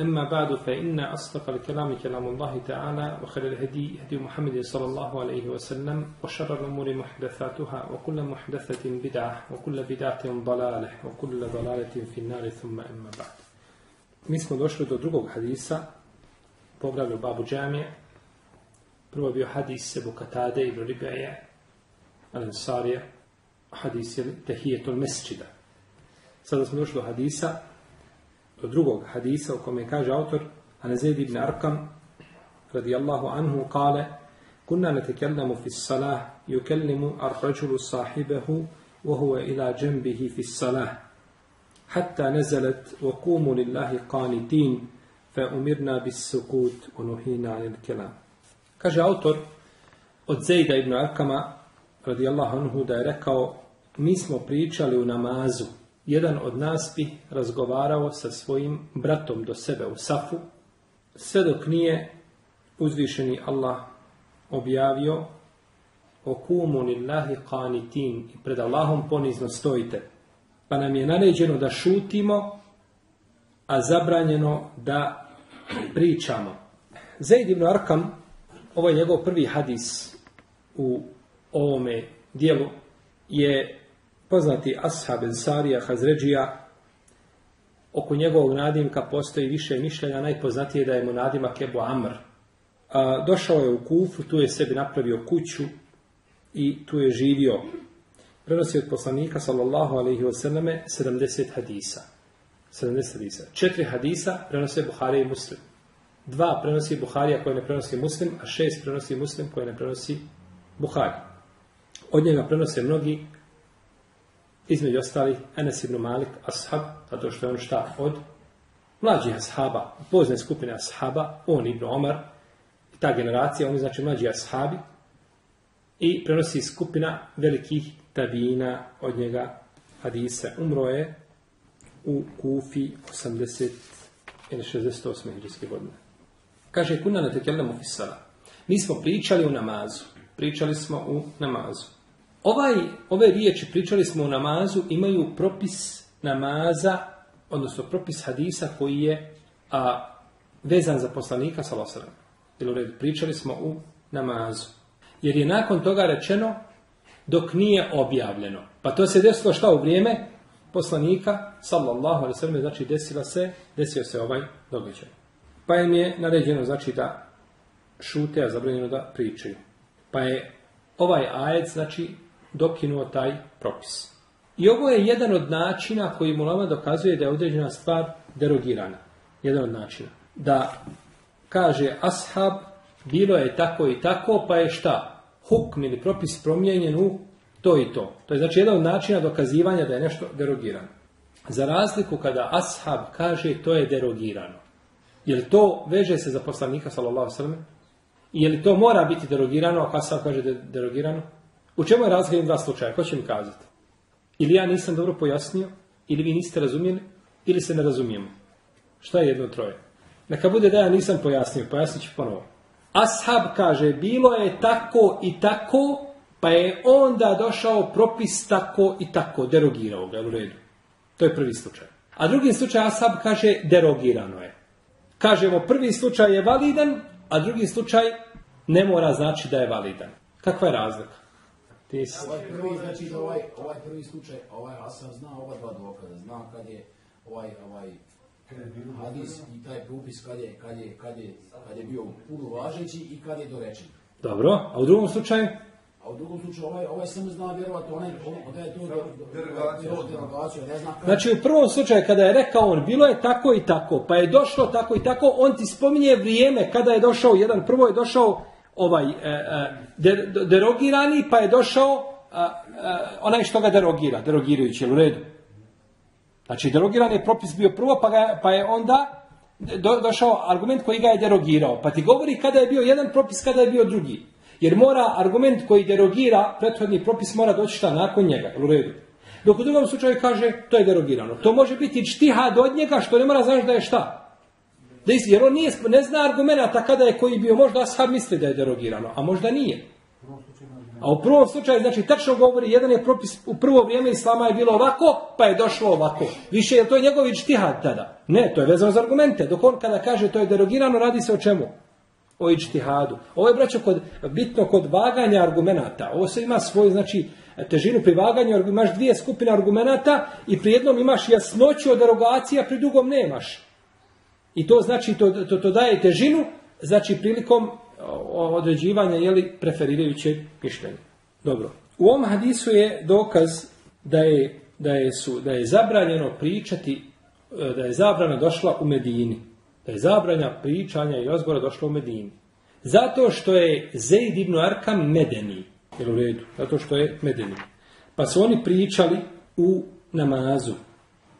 أما بعد فإن أصدق الكلام كلام الله تعالى وخير الهدي هدي محمد صلى الله عليه وسلم وشر الأمور محدثاتها وكل محدثة بدعة وكل بدعة ضلالة وكل ضلالة في النار ثم أما بعد. مثل دوشل دو حديثة بغلال باب جامع برو بيو حديث سبو كتادة إبن ربعي الانصارية حديث تهية المسجدة سادس دوشل حديثة do drugog hadisa u kome kaže autor Anazid ibn Arkam radijallahu anhu kale كنا نتكلم في الصلاة يكلم الرجل صاحبه وهو إلى جنبه في الصلاة حتى نزلت وقوموا لله قانتين فأمرنا بالسكوت ونهينا عن الكلام kaže autor od Zejda ibn Arkama radijallahu anhu da je rekao mi smo pričali u namazu jedan od nas bi razgovarao sa svojim bratom do sebe u safu, sve dok nije uzvišeni Allah objavio o kumu lillahi qanitin i pred Allahom ponizno stojite. Pa nam je naređeno da šutimo, a zabranjeno da pričamo. Zaid ibn Arkam, ovo je njegov prvi hadis u ovome dijelu, je poznati ashab Ensarija Hazređija, oko njegovog nadimka postoji više mišljenja, najpoznatije je da je mu nadimak Ebu Amr. A, došao je u Kufu, tu je sebi napravio kuću i tu je živio. Prenosi od poslanika, sallallahu alaihi wasallame, 70 hadisa. 70 hadisa. Četiri hadisa prenose Buhari i Muslim. Dva prenosi Buharija koje ne prenosi Muslim, a šest prenosi Muslim koje ne prenosi Buhari. Od njega prenose mnogi između ostalih Enes ibn Malik, ashab, zato što je on šta od mlađih ashaba, pozne skupine ashaba, on ibn Omar, ta generacija, oni znači mlađi ashabi, i prenosi skupina velikih tabina od njega hadise. Umro je u Kufi 80 ili 68. hijrijske godine. Kaže, kuna na tekelnemu fisala. Mi smo pričali u namazu. Pričali smo u namazu. Ovaj, ove riječi, pričali smo o namazu, imaju propis namaza, odnosno propis hadisa koji je a, vezan za poslanika, salosram. Pričali smo u namazu. Jer je nakon toga rečeno dok nije objavljeno. Pa to se desilo šta u vrijeme poslanika, sallallahu alaihi sallam, znači desila se, desio se ovaj događaj. Pa im je naređeno, znači da šute, a zabranjeno da pričaju. Pa je ovaj ajec, znači, dokinuo taj propis. I ovo je jedan od načina koji Mulama dokazuje da je određena stvar derogirana. Jedan od načina. Da kaže ashab, bilo je tako i tako, pa je šta? Hukm ili propis promijenjen u to i to. To je znači jedan od načina dokazivanja da je nešto derogirano. Za razliku kada ashab kaže to je derogirano. Je li to veže se za poslanika sallallahu sallam? Je li to mora biti derogirano ako ashab kaže da derogirano? U čemu je razlika dva slučaja? Ko će mi kazati? Ili ja nisam dobro pojasnio, ili vi niste razumijeli, ili se ne razumijemo. Šta je jedno troje? Neka bude da ja nisam pojasnio, pojasnit ću ponovo. Ashab kaže, bilo je tako i tako, pa je onda došao propis tako i tako, derogirao ga u redu. To je prvi slučaj. A drugi slučaj Ashab kaže, derogirano je. Kažemo, prvi slučaj je validan, a drugi slučaj ne mora znači da je validan. Kakva je razlika? Ti si... Ovaj prvi, znači, ovaj, ovaj prvi slučaj, ovaj Hasan zna ova dva dokaza, zna kad je ovaj, ovaj hadis i taj propis kad je, kad je, kad je, kad je bio puno važeći i kad je dorečen. Dobro, a u drugom slučaju? A u drugom slučaju ovaj, ovaj samo zna vjerovati onaj, da je to derogacija, ne zna. Znači u prvom slučaju kada je rekao on, bilo je tako i tako, pa je došlo tako i tako, on ti spominje vrijeme kada je došao, jedan prvo je došao ovaj e, e, derogirani, pa je došao onaj što ga derogira, derogirajući, u redu. Znači, derogiran je propis bio prvo, pa, ga, pa je onda do, došao argument koji ga je derogirao. Pa ti govori kada je bio jedan propis, kada je bio drugi. Jer mora argument koji derogira prethodni propis mora doći šta nakon njega, u redu. Dok u drugom slučaju kaže to je derogirano. To može biti čtihad od njega što ne mora znaš da je šta. Da jer on nije, ne zna argumenta kada je koji bio, možda ashab misli da je derogirano, a možda nije. A u prvom slučaju, znači, tačno govori, jedan je propis, u prvo vrijeme Islama je bilo ovako, pa je došlo ovako. Više je to njegov ičtihad tada. Ne, to je vezano za argumente. Dok on kada kaže to je derogirano, radi se o čemu? O ičtihadu. Ovo je, braćo, kod, bitno kod vaganja argumenata. Ovo se ima svoju, znači, težinu pri vaganju, imaš dvije skupine argumenata i pri jednom imaš jasnoću od derogacija, pri drugom nemaš. I to znači, to, to, to daje težinu, znači prilikom određivanja jeli, preferirajućeg mišljenja. Dobro. U ovom hadisu je dokaz da je, da je, su, da je zabranjeno pričati, e, da je zabrana došla u Medini. Da je zabranja pričanja i razgovora došla u Medini. Zato što je Zeid ibn Arkam Medeni. Jel u redu? Zato što je Medeni. Pa su oni pričali u namazu.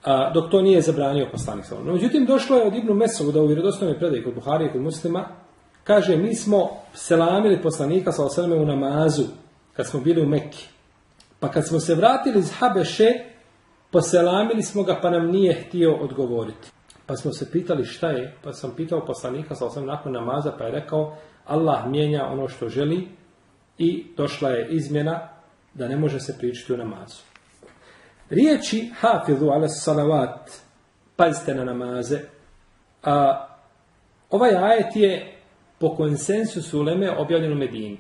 A, dok to nije zabranio poslanik No, međutim, došlo je od Ibnu Mesouda u vjerodostojnoj predaji kod Buhari i kod muslima, Kaže, mi smo selamili poslanika sa osrme u namazu, kad smo bili u Mekki. Pa kad smo se vratili iz Habeše, poselamili smo ga, pa nam nije htio odgovoriti. Pa smo se pitali šta je, pa sam pitao poslanika sa nakon namaza, pa je rekao, Allah mijenja ono što želi i došla je izmjena da ne može se pričati u namazu. Riječi hafizu ala salavat, pazite na namaze, a ovaj ajet je po konsensusu Uleme objavljen u Medini.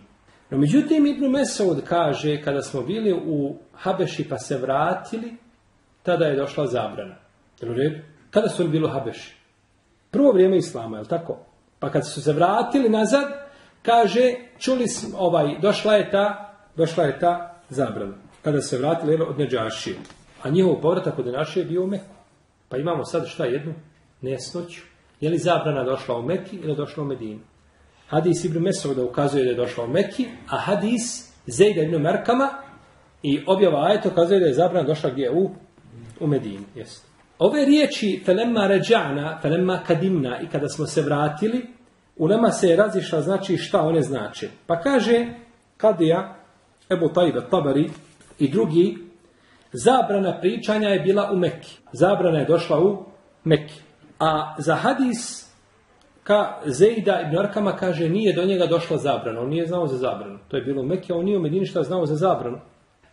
No međutim, Ibn Mesaud kaže, kada smo bili u Habeši pa se vratili, tada je došla zabrana. Jel Kada su bili u Habeši? Prvo vrijeme Islama, je tako? Pa kad su se vratili nazad, kaže, čuli smo, ovaj, došla je ta, došla je ta zabrana. Kada se vratili od Neđašije. A njihov povratak od Neđašije je bio u Meku. Pa imamo sad šta jednu nesnoću. Je li zabrana došla u Meki ili došla u Medinu? Hadis Ibn Mesauda ukazuje da je došla u Mekki, a hadis Zejda ibn Merkama i objava ajeta ukazuje da je zabrana došla gdje u, u Medini. Jest. Ove riječi felemma ređana, felemma kadimna i kada smo se vratili, u nama se je razišla znači šta one znače. Pa kaže Kadija, Ebu Tajba Tabari i drugi, zabrana pričanja je bila u Mekki. Zabrana je došla u Mekki. A za hadis ka Zejda ibn Arkama kaže nije do njega došla zabrana, on nije znao za zabranu. To je bilo u Mekke, on nije u Medini šta znao za zabranu.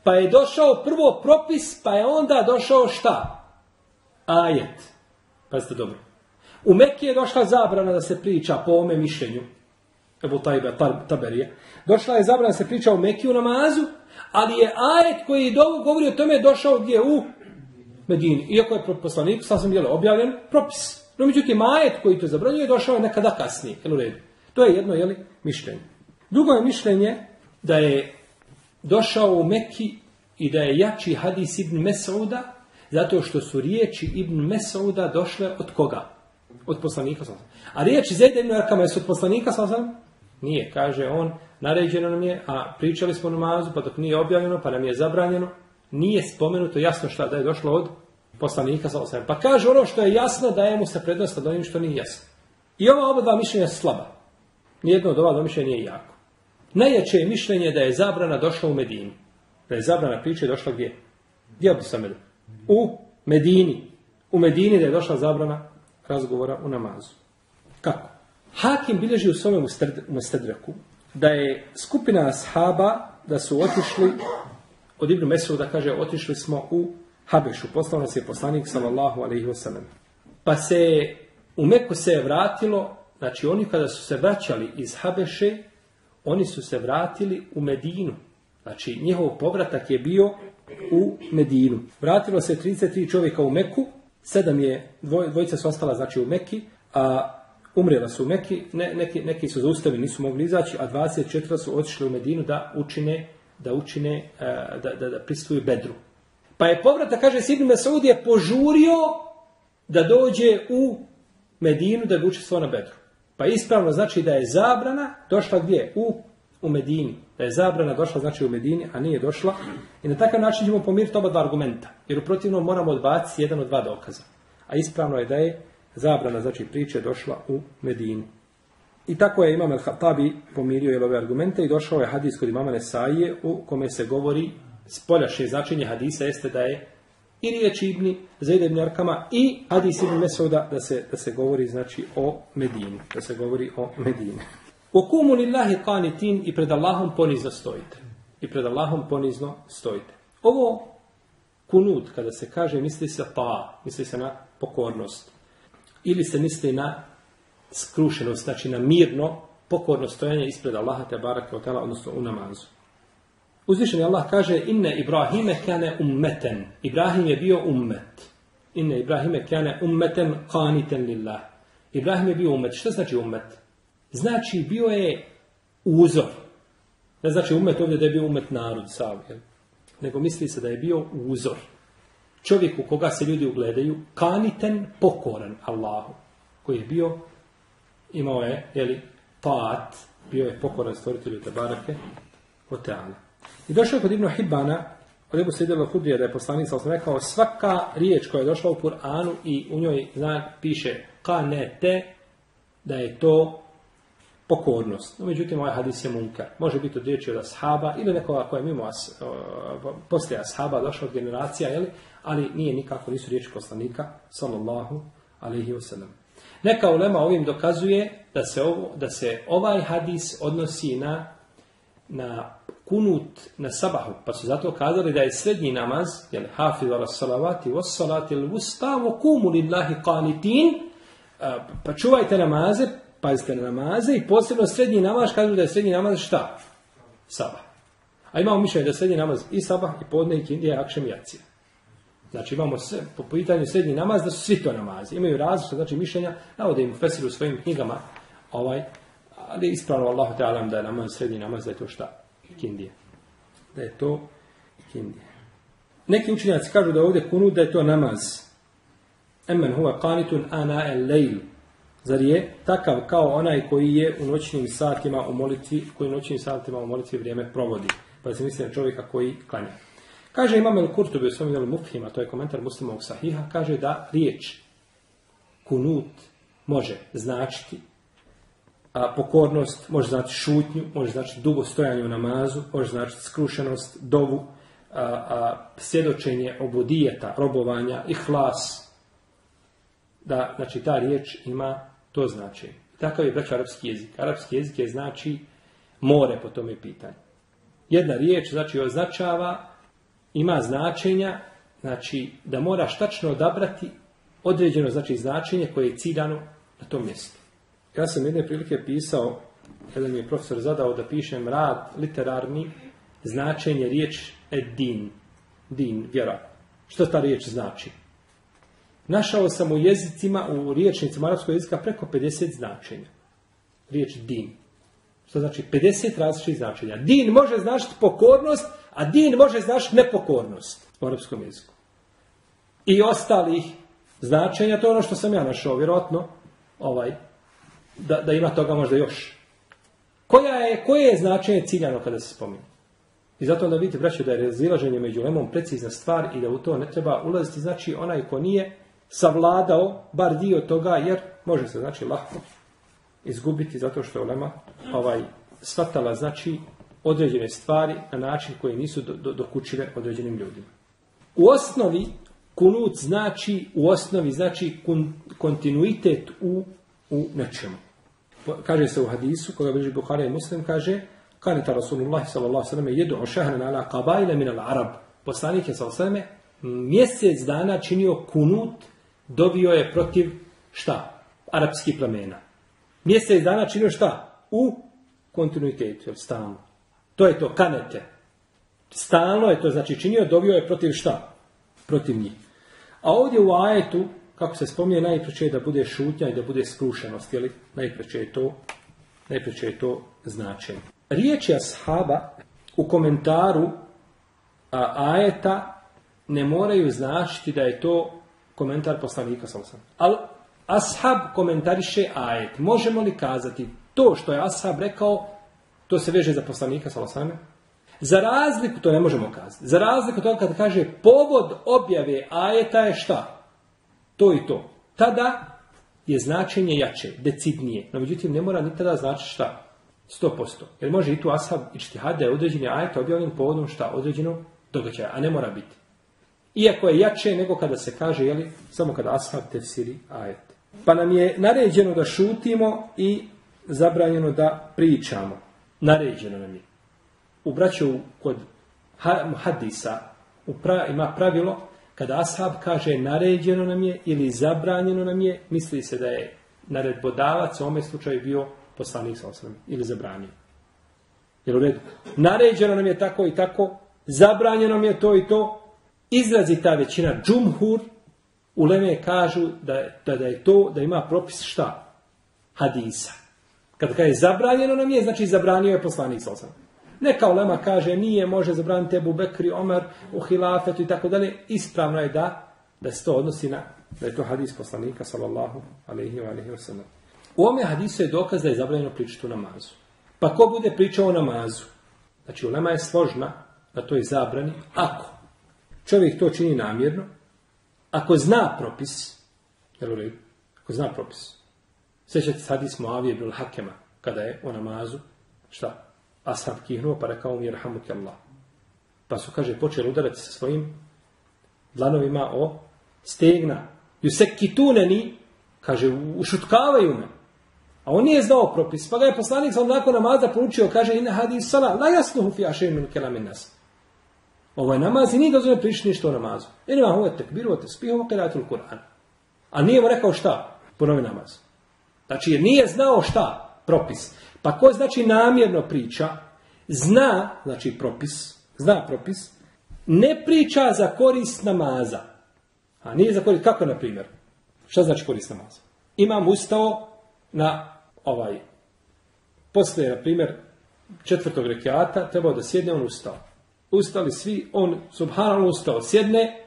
Pa je došao prvo propis, pa je onda došao šta? Ajet. Pazite dobro. U Mekke je došla zabrana da se priča po ome mišljenju. Ebu Tajbe, Taberija. Došla je zabrana da se priča u Mekke u namazu, ali je ajet koji govori o tome došao gdje u Medini. Iako je poslanik, sasvim je objavljen propis. No međutim, majet koji to zabranjuje došao je nekada kasnije. Jel u redu? To je jedno jeli, mišljenje. Drugo je mišljenje da je došao u Mekki i da je jači hadis Ibn Mesauda zato što su riječi Ibn Mesauda došle od koga? Od poslanika sam. A riječi Zejda Ibn Arkama su od poslanika sam? Nije, kaže on, naređeno nam je, a pričali smo namazu, pa dok nije objavljeno, pa nam je zabranjeno, nije spomenuto jasno šta da je došlo od poslanika sa osam. Pa kaže ono što je jasno, daje mu se prednost od onim što nije jasno. I ova oba dva mišljenja su slaba. Nijedno od ova dva mišljenja nije jako. Najjače je mišljenje da je zabrana došla u Medini. Da je zabrana priče došla gdje? Gdje bi sam U Medini. U Medini da je došla zabrana razgovora u namazu. Kako? Hakim bilježi u svome mustedreku da je skupina ashaba da su otišli od Ibnu da kaže otišli smo u Habešu. Poslao nas je poslanik sallallahu alaihi wasallam. Pa se u Meku se je vratilo, znači oni kada su se vraćali iz Habeše, oni su se vratili u Medinu. Znači njihov povratak je bio u Medinu. Vratilo se 33 čovjeka u Meku, sedam je, dvoj, dvojica su ostala znači u Meki, a umrela su u Meki, ne, neki, neki su zaustavili, nisu mogli izaći, a 24 su otišli u Medinu da učine, da učine, da, da, da pristuju Bedru. Pa je povratak, kaže Sibn Mesaud je požurio da dođe u Medinu da bi učestvovao na Bedru. Pa ispravno znači da je zabrana došla gdje? U, u Medini. Da je zabrana došla znači u Medini, a nije došla. I na takav način ćemo pomiriti oba dva argumenta. Jer u protivnom moramo odbaciti jedan od dva dokaza. A ispravno je da je zabrana, znači priče, došla u Medinu. I tako je Imam al-Hatabi pomirio je ove argumente i došao je hadis kod imama Nesaije u kome se govori spoljašnje značenje hadisa jeste da je i riječ Ibni Zaid ibn Arkama i hadis Ibn Mesuda da se, da se govori znači o Medini. Da se govori o Medini. U kumu lillahi qanitin i pred Allahom ponizno stojite. I pred Allahom ponizno stojite. Ovo kunut, kada se kaže, misli se pa, misli se na pokornost. Ili se misli na skrušenost, znači na mirno, pokorno stojanje ispred Allaha te barake odnosno u namazu. Uzvišeni Allah kaže inne Ibrahime kane ummeten. Ibrahim je bio ummet. Inne Ibrahime kane ummeten qaniten lillah. Ibrahim je bio ummet. Što znači ummet? Znači bio je uzor. Ne znači ummet ovdje da je bio ummet narod sav. Nego misli se da je bio uzor. Čovjek u koga se ljudi ugledaju, kaniten, pokoran Allahu. Koji je bio, imao je, jeli, pat, bio je pokoran stvoritelju Tebarake, o Teala. I došao je kod Ibnu Hibana, od Ebu Sejidela Hudrija, da je poslanik sam rekao, svaka riječ koja je došla u Kur'anu i u njoj zna, piše kanete, da je to pokornost. No, međutim, ovaj hadis je munkar. Može biti od riječi od ashaba ili nekoga koja je mimo as, poslije ashaba došla od generacija, jeli? ali nije nikako, nisu riječi poslanika, sallallahu alaihi wasallam. Neka ulema ovim dokazuje da se, ovo, da se ovaj hadis odnosi na, na kunut na sabahu, pa su zato kazali da je srednji namaz, jel, hafiz ala salavati, was salati al wusta, wa kumu lillahi qanitin, pa čuvajte namaze, pazite na namaze i posebno srednji namaz, kažu da je srednji namaz šta? Sabah. A imamo mišljenje da je srednji namaz i sabah, i podne, i kindija, i akšem, i acija. Znači imamo sve, po pitanju srednji namaz da su svi to namazi. Imaju različite znači, mišljenja, navode im u svojim knjigama, ovaj, ali ispravno Allah te alam da je namaz srednji namaz, da je to šta? Kindije. Da je to Kindije. Neki učenjaci kažu da ovdje kunu da je to namaz. Emen huwa qanitun ana el lejl. Zar je takav kao onaj koji je u noćnim satima u molitvi, koji u noćnim satima u molitvi vrijeme provodi. Pa se misli na čovjeka koji klanja. Kaže Imam El Kurtubi u svom Mufhima, to je komentar muslimovog sahiha, kaže da riječ kunut može značiti a pokornost, može znači šutnju, može znači dugo stojanje u namazu, može znači skrušenost, dovu, a, a, svjedočenje obodijeta, robovanja, ihlas, da znači ta riječ ima to značenje. Takav je braća arapski jezik. Arapski jezik je znači more po tome pitanju. Jedna riječ znači označava, ima značenja, znači da moraš tačno odabrati određeno znači značenje koje je ciljano na tom mjestu. Ja sam jedne prilike pisao, jedan mi je profesor zadao da pišem rad literarni, značenje riječ din, din, vjera. Što ta riječ znači? Našao sam u jezicima, u riječnicima arapskog jezika preko 50 značenja. Riječ din. Što znači 50 različitih značenja. Din može značiti pokornost, a din može značiti nepokornost u arapskom jeziku. I ostalih značenja, to je ono što sam ja našao, vjerojatno, ovaj, da, da ima toga možda još. Koja je, koje je značenje ciljano kada se spominje? I zato onda vidite, braću, da je razilaženje među lemom precizna stvar i da u to ne treba ulaziti, znači onaj ko nije savladao bar dio toga, jer može se, znači, lako izgubiti zato što je lema ovaj, shvatala, znači, određene stvari na način koji nisu do, do, dokučive određenim ljudima. U osnovi, kunut znači, u osnovi znači kontinuitet u, u nečemu kaže se u hadisu, koga bliži Buhari i Muslim, kaže, kanita Rasulullah sallam jedu o šahran ala qabajle min al arab. Poslanik je sallallahu mjesec dana činio kunut, dobio je protiv šta? Arapskih plemena. Mjesec dana činio šta? U kontinuitetu, stalno. To je to, kanete. Stalno je to, znači činio, dobio je protiv šta? Protiv njih. A ovdje u ajetu, kako se spominje, najpreće je da bude šutnja i da bude skrušenost, jeli? Najpreće je to, najpreće je to značenje. Riječi ashaba u komentaru a, ajeta ne moraju značiti da je to komentar poslanika sam. Ali ashab komentariše ajet. Možemo li kazati to što je ashab rekao, to se veže za poslanika sam? Za razliku, to ne možemo kazati, za razliku toga kada kaže povod objave ajeta je šta? to i to. Tada je značenje jače, decidnije. No međutim, ne mora ni tada znači šta? 100%. Jer može i tu ashab i čtihad je određeni ajet objavljen povodom šta? Određenog događaja, a ne mora biti. Iako je jače nego kada se kaže, jeli, samo kada ashab tefsiri ajet. Pa nam je naređeno da šutimo i zabranjeno da pričamo. Naređeno nam je. U braću kod hadisa u pra, ima pravilo kada ashab kaže naređeno nam je ili zabranjeno nam je, misli se da je naredbodavac u ovome slučaju bio poslanik sa osnovim ili zabranio. Jer u redu. Naređeno nam je tako i tako, zabranjeno nam je to i to, izrazi ta većina džumhur, Leme kažu da, da, da je to, da ima propis šta? Hadisa. Kad kaže zabranjeno nam je, znači zabranio je poslanik sa. Neka ulema kaže nije, može zabraniti Ebu Bekri, Omer, u hilafetu i tako dalje. Ispravno je da, da se to odnosi na, da je to hadis poslanika, sallallahu alaihi wa alaihi wa sallam. U ome hadisu je dokaz da je zabranjeno pričati u namazu. Pa ko bude pričao o namazu? Znači, ulema je složna da to je zabrani ako čovjek to čini namjerno, ako zna propis, jel u redu, ako zna propis. Sjećate se hadis Moavije ibn Hakema, kada je o namazu, šta? Ashab kihnuo pa rekao mi jerhamuke Allah. Pa su, kaže, počeli udarati sa svojim dlanovima o stegna. Ju se kituneni, kaže, ušutkavaju me. A on nije znao propis. Pa ga je poslanik sam nakon namaza poručio, kaže, ina hadis sala, la jasnuhu fi ašein min kelamin nas. Ovo je namaz i nije dozvoljeno prišli ništa o namazu. Ina ma huve tekbiru, te spihu, kiratul Kur'an. A nije mu rekao šta? Ponovi namaz. Znači, jer nije znao šta? Propis. Pa ko znači namjerno priča, zna, znači propis, zna propis, ne priča za korist namaza. A nije za korist, kako na primjer? Šta znači korist namaza? Imam ustao na ovaj, poslije, na primjer, četvrtog rekiata, trebao da sjedne, on ustao. Ustali svi, on subhanallah ustao, sjedne,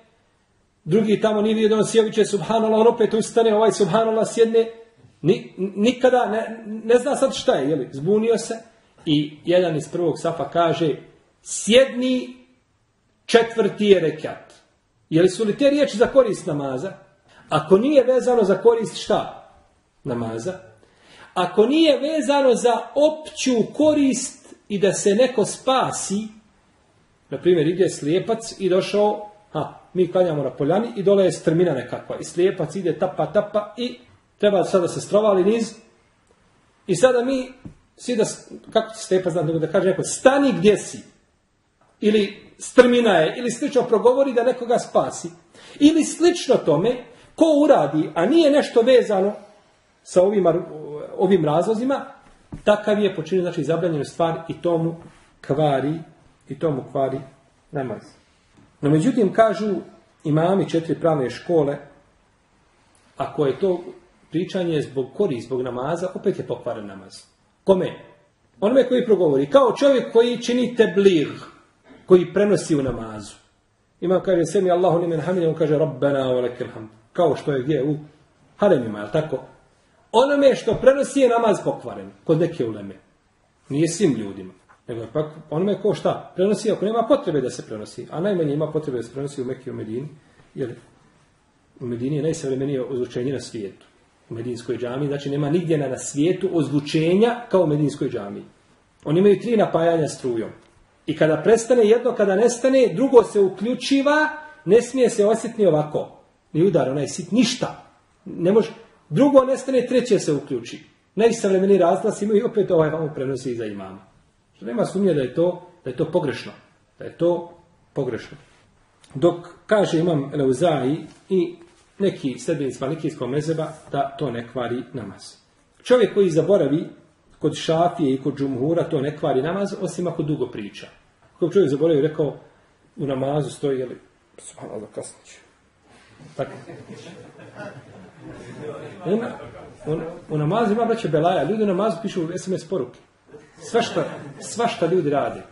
drugi tamo nije vidio da on sjeviće subhanallah, on opet ustane, ovaj subhanallah sjedne, Ni, nikada ne, ne zna sad šta je, jeli, zbunio se i jedan iz prvog safa kaže sjedni četvrti je rekat. Jeli su li te riječi za korist namaza? Ako nije vezano za korist šta? Namaza. Ako nije vezano za opću korist i da se neko spasi, na primjer ide slijepac i došao, ha, mi klanjamo na poljani i dole je strmina nekakva. I slijepac ide tapa tapa i treba sada se strovali niz. I sada mi svi da, kako se stepa znam da kaže neko, stani gdje si. Ili strmina je ili slično progovori da nekoga spasi. Ili slično tome ko uradi, a nije nešto vezano sa ovim, ovim razlozima, takav je počinio, znači, zabranjenu stvar i tomu kvari, i tomu kvari namaz. No, međutim, kažu imami četiri pravne škole, ako je to pričanje zbog kori, zbog namaza, opet je pokvaren namaz. Kome? Onome koji progovori. Kao čovjek koji čini teblir, koji prenosi u namazu. Ima kaže, semi Allahu nimen hamid, on kaže, Rabbena wa hamd. Kao što je gdje u haremima, je tako? Onome što prenosi je namaz pokvaren, kod neke uleme. Nije svim ljudima. Nego pak onome ko šta? Prenosi ako nema potrebe da se prenosi. A najmanje ima potrebe da se prenosi u Mekiju u Medini. Jer u Medini je najsavremenije ozvučenje na svijetu u Medinskoj džami, znači nema nigdje na, svijetu ozvučenja kao u Medinskoj džami. Oni imaju tri napajanja strujom. I kada prestane jedno, kada nestane, drugo se uključiva, ne smije se osjetiti ovako. Ni udar, onaj sit, ništa. Ne može. Drugo nestane, treće se uključi. Najsavremeni razglas imaju i opet ovaj vamo prenosi iza imama. Što nema sumnje da je to, da je to pogrešno. Da je to pogrešno. Dok kaže imam Eleuzai i neki sredbenic malikijskog mezeba da to ne kvari namaz. Čovjek koji zaboravi kod šafije i kod džumhura to ne kvari namaz, osim ako dugo priča. Kako čovjek zaboravio rekao u namazu stoji, jeli, subhanallah, kasnić. Tako. Ima, u, u namazu ima braće Belaja, ljudi u namazu pišu SMS poruke. Svašta, svašta ljudi rade.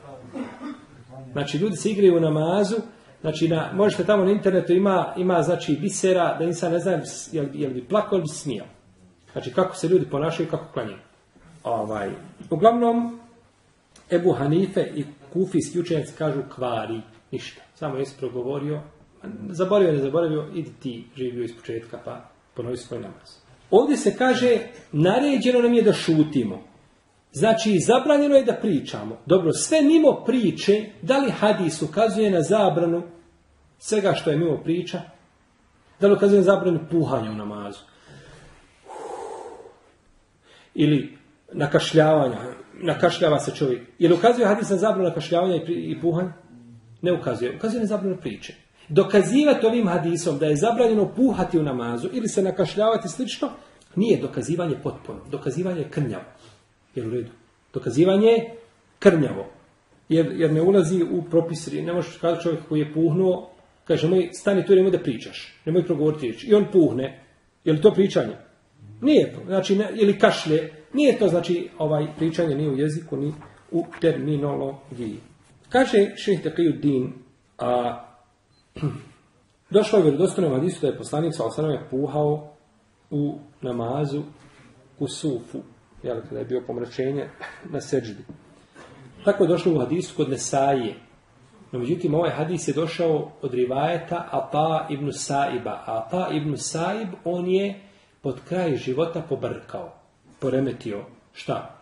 Znači, ljudi se igraju u namazu, Znači, na, možete tamo na internetu ima, ima znači, bisera, da insan ne zna je li, je li bi plakao ili bi smijao. Znači, kako se ljudi ponašaju, kako klanjaju. Ovaj. Uglavnom, Ebu Hanife i kufijski učenjaci kažu kvari, ništa. Samo jesi progovorio, zaboravio, ne zaboravio, idi ti živio iz početka, pa ponovi svoj namaz. Ovdje se kaže, naređeno nam je da šutimo. Znači, zabranjeno je da pričamo. Dobro, sve mimo priče, da li hadis ukazuje na zabranu svega što je mimo priča? Da li ukazuje na zabranu puhanja u namazu? Ili nakašljavanja, nakašljava se čovjek. Je li ukazuje hadis na zabranu nakašljavanja i, puhanja? Ne ukazuje. Ukazuje na zabranu priče. Dokazivati ovim hadisom da je zabranjeno puhati u namazu ili se nakašljavati slično, nije dokazivanje potpuno. Dokazivanje je krnjavo. Jel u redu? Dokazivanje je krnjavo. Jer, jer ne ulazi u propis, ne možeš kazati čovjek koji je puhnuo, kaže, moj, stani tu nemoj da pričaš, nemoj progovoriti riječ. I on puhne. Je li to pričanje? Nije to. Znači, ne, ili kašlje, nije to znači ovaj pričanje ni u jeziku, ni u terminologiji. Kaže šeheh din, a došlo je vjerodostojno hadisu da je poslanik sa puhao u namazu u sufu, jel, kada je bio pomračenje na seđdi. Tako je došlo u hadisu kod Nesaije. No, međutim, ovaj hadis je došao od rivajeta Ata ibn Saiba. Ata ibn Saib, on je pod kraj života pobrkao, poremetio. Šta?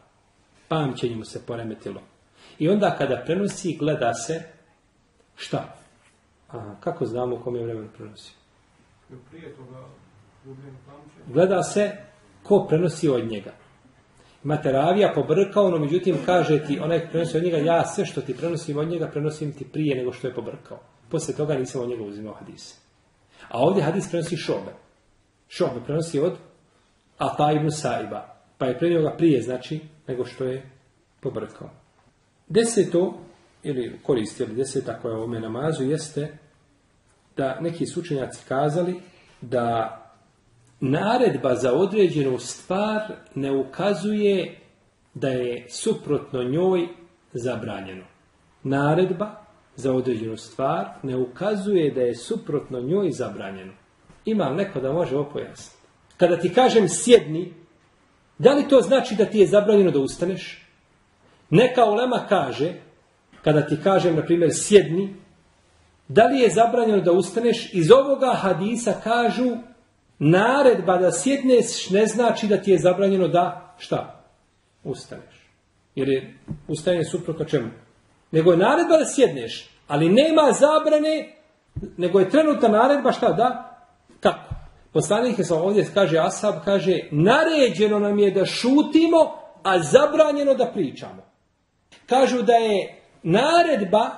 Pamćenje mu se poremetilo. I onda kada prenosi, gleda se šta? A, kako znamo u kom je vremenu prenosi? Prije toga Gleda se ko prenosi od njega. Imate ravija pobrkao, no međutim kaže ti, onaj prenosi od njega, ja sve što ti prenosim od njega, prenosim ti prije nego što je pobrkao. Poslije toga nisam od njega uzimao hadis. A ovdje hadis prenosi šobe. Šobe prenosi od Ata ibn Saiba. Pa je prenio ga prije, znači, nego što je pobrkao. Deseto, ili koristi, ili deseta koja je ovome namazu, jeste da neki sučenjaci kazali da naredba za određenu stvar ne ukazuje da je suprotno njoj zabranjeno. Naredba za određenu stvar ne ukazuje da je suprotno njoj zabranjeno. Ima li neko da može ovo pojasniti? Kada ti kažem sjedni, da li to znači da ti je zabranjeno da ustaneš? Neka olema kaže, kada ti kažem, na primjer, sjedni, da li je zabranjeno da ustaneš? Iz ovoga hadisa kažu naredba da sjedneš ne znači da ti je zabranjeno da šta? Ustaneš. Jer je ustajanje suprotno čemu? Nego je naredba da sjedneš, ali nema zabrane, nego je trenutna naredba šta da? Kako? Poslanik je ovdje kaže Asab, kaže naređeno nam je da šutimo, a zabranjeno da pričamo. Kažu da je naredba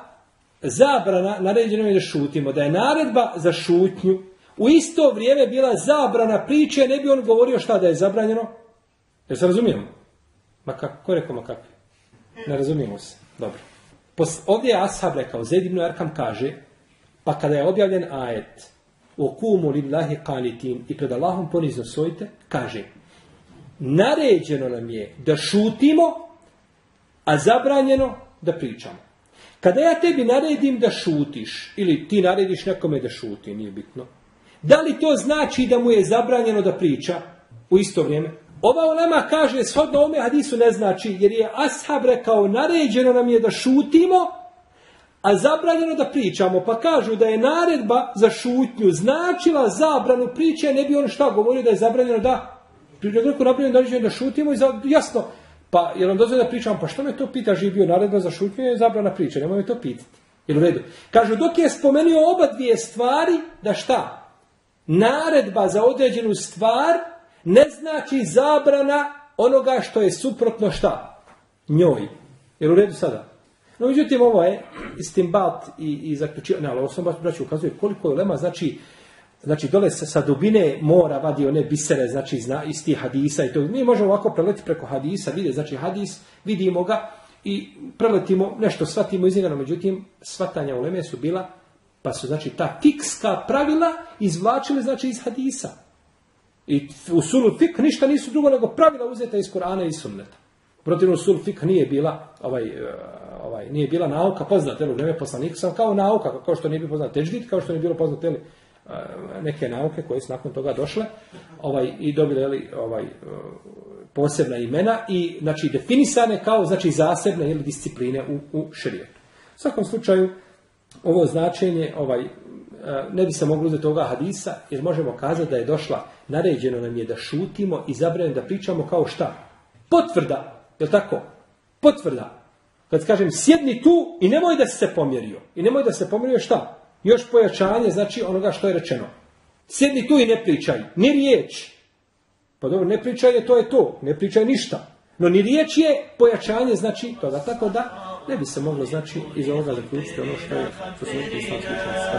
zabrana, naređeno je da šutimo, da je naredba za šutnju u isto vrijeme bila zabrana priče, ne bi on govorio šta da je zabranjeno. Jer se razumijemo? Ma kako, ko rekao ma kako? Ne razumijemo se. Dobro. ovdje je Ashab rekao, Zed ibn Arkam kaže, pa kada je objavljen ajet, o kumu lillahi kanitin i pred Allahom ponizno kaže, naređeno nam je da šutimo, a zabranjeno da pričamo. Kada ja tebi naredim da šutiš, ili ti narediš nekome da šuti, nije bitno, da li to znači da mu je zabranjeno da priča u isto vrijeme? Ova ulema kaže, shodno ome hadisu ne znači, jer je ashab rekao, naređeno nam je da šutimo, a zabranjeno da pričamo. Pa kažu da je naredba za šutnju značila zabranu priče, ne bi on šta govorio da je zabranjeno da Rekao napravljeno da šutimo i za, jasno, pa jer on dozvolio da pričamo, pa što me to pita, živi bio naredba za šutnju je zabrana priče, nemoj me to pitati. Jel u redu? Kažu, dok je spomenuo oba dvije stvari, da šta? Naredba za određenu stvar ne znači zabrana onoga što je suprotno šta? Njoj. Jer u redu sada? No, međutim, ovo je istimbat i, i zaključivanje, ali ovo sam baš braću ukazuje koliko je lema, znači, znači dole sa, sa dubine mora vadi one bisere, znači zna, iz tih hadisa i to. Mi možemo ovako preletiti preko hadisa, vidjeti, znači hadis, vidimo ga i preletimo, nešto shvatimo iz njega, no međutim, shvatanja u leme su bila pa su znači ta fikska pravila izvlačili znači iz hadisa. I u sulu fik ništa nisu drugo nego pravila uzeta iz Korana i sunneta. Protivno sul fik nije bila ovaj, e, ovaj, nije bila nauka poznata u vrijeme poslanika, samo kao nauka, kao što nije bilo poznat teđdit, kao što nije bilo poznat e, neke nauke koje su nakon toga došle ovaj, i dobile ovaj, e, posebna imena i znači definisane kao znači zasebne ili discipline u, u šerijetu. U svakom slučaju, ovo značenje ovaj, e, ne bi se moglo uzeti toga hadisa, jer možemo kazati da je došla naređeno nam je da šutimo i zabranjeno da pričamo kao šta? Potvrda, je tako? Potvrda. Kad kažem sjedni tu i nemoj da si se pomjerio. I nemoj da se pomjerio šta? Još pojačanje znači onoga što je rečeno. Sjedni tu i ne pričaj, ni riječ. Pa dobro, ne pričaj, to je to, ne pričaj ništa. No ni riječ je pojačanje znači toga, tako da ne bi se moglo znači iz ovoga zaključiti ono što je što su neki islamski učenjaci